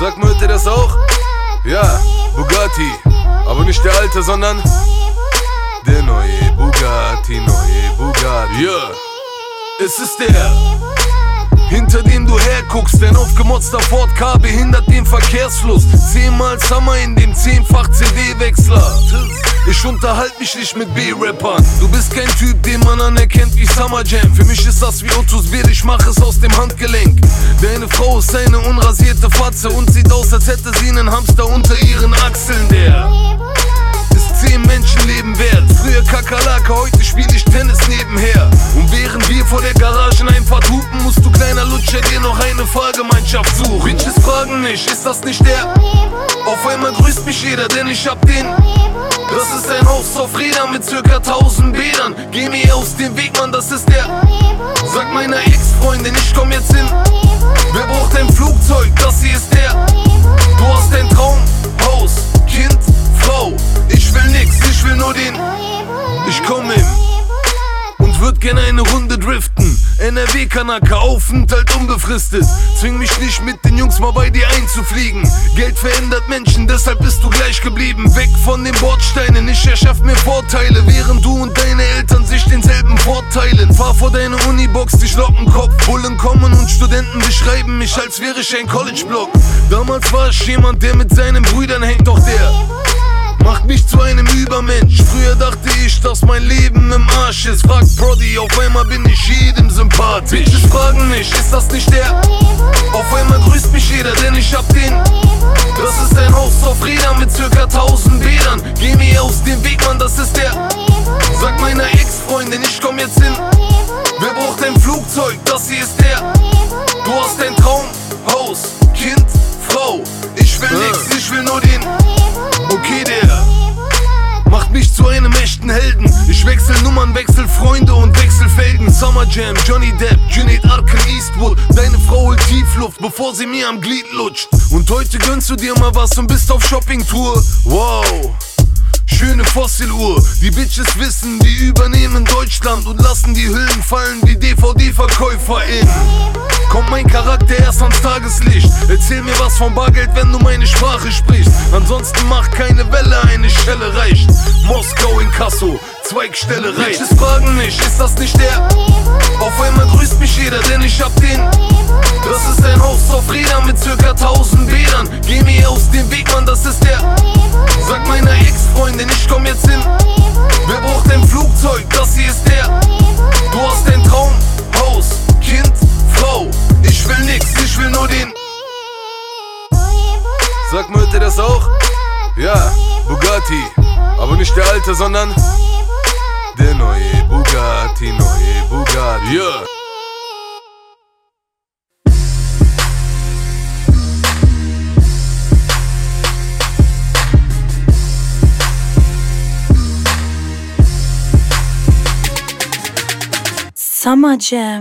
Sag mal, hört ihr das auch? Ja, Bugatti. Aber nicht der alte, sondern der neue Bugatti, neue Bugatti. Yeah. es ist der hinter dem du herguckst. Dein aufgemotzter Ford K behindert den Verkehrsfluss. Zehnmal Summer in dem zehnfach CD-Wechsler. Ich unterhalte mich nicht mit B-Rappern. Du bist kein Typ, den man anerkennt wie Summer Jam. Für mich ist das wie Ottos Bier, ich mach es aus dem Handgelenk. Deine Frau ist eine unrasierte Fatze und sieht aus, als hätte sie einen Hamster unter ihren Achseln. Der ist zehn Menschenleben wert. Früher Kakerlake, heute spiel ich Tennis nebenher. Und während wir vor der Garageneinfahrt hupen, musst du kleiner Lutscher dir noch eine Fahrgemeinschaft suchen. Bitches fragen nicht, ist das nicht der? Auf einmal grüßt mich jeder, denn ich hab den. Das ist ein Haus auf Rädern mit circa 1000 Bädern. Geh mir aus dem Weg, Mann, das ist der. Sag meiner Ex-Freundin, ich komm jetzt hin. Wer braucht ein Flugzeug? Das hier ist der. Du hast ein Traum, Haus, Kind, Frau. Ich will nix, ich will nur den. Ich komm hin und würd gerne eine Runde driften. NRW-Kanaka, Aufenthalt unbefristet. Zwing mich nicht mit den Jungs mal bei dir einzufliegen. Geld verändert Menschen, deshalb bist du gleich geblieben. Weg von den Bordsteinen, ich erschaff mir Vorteile, während du und deine Eltern sich denselben Vorteilen. Fahr vor deine Unibox, dich Lockenkopf. Bullen kommen und Studenten beschreiben mich, als wäre ich ein College-Block. Damals war ich jemand, der mit seinen Brüdern hängt, doch der macht mich zu einem Übermensch. Früher dachte ich, dass mein Leben im Arsch ist. Frag Brody, auf einmal bin ich jedem sympathisch. Bitches fragen mich, ist das nicht der? Auf einmal grüßt mich jeder, denn ich hab den. Das ist ein Haus auf Rädern mit circa 1000 Bädern. Geh mir aus dem Weg, Mann, das ist der. Sag meiner Ex-Freundin, ich komm jetzt hin. Wer braucht ein Flugzeug? Das hier ist der. Du hast ein Traum, Haus, Kind, Frau. Ich will nix, ich will nur den. Okay, der macht mich zu einem echten Helden. Ich wechsel Nummern, wechsel Freunde und wechsel Felgen. Summer Jam, Johnny Depp, Junaid Arkham Eastwood. Deine Frau holt Tiefluft, bevor sie mir am Glied lutscht. Und heute gönnst du dir mal was und bist auf Shoppingtour. Wow. Schöne Fossiluhr, die Bitches wissen, die übernehmen Deutschland und lassen die Hüllen fallen wie DVD-VerkäuferInnen. Kommt mein Charakter erst ans Tageslicht. Erzähl mir was vom Bargeld, wenn du meine Sprache sprichst. Ansonsten mach keine Welle, eine Stelle reicht. Moskau in Kasso, Zweigstelle reicht. Bitches fragen nicht, ist das nicht der? Auf einmal grüßt mich jeder, denn ich hab den. Das ist ein Haus auf Rädern mit circa 1000 Bädern. Geh mir aus dem Weg, Bugatti. Aber nicht der alte, sondern der neue Bugatti, neue Bugatti. Yeah. Summer Jam.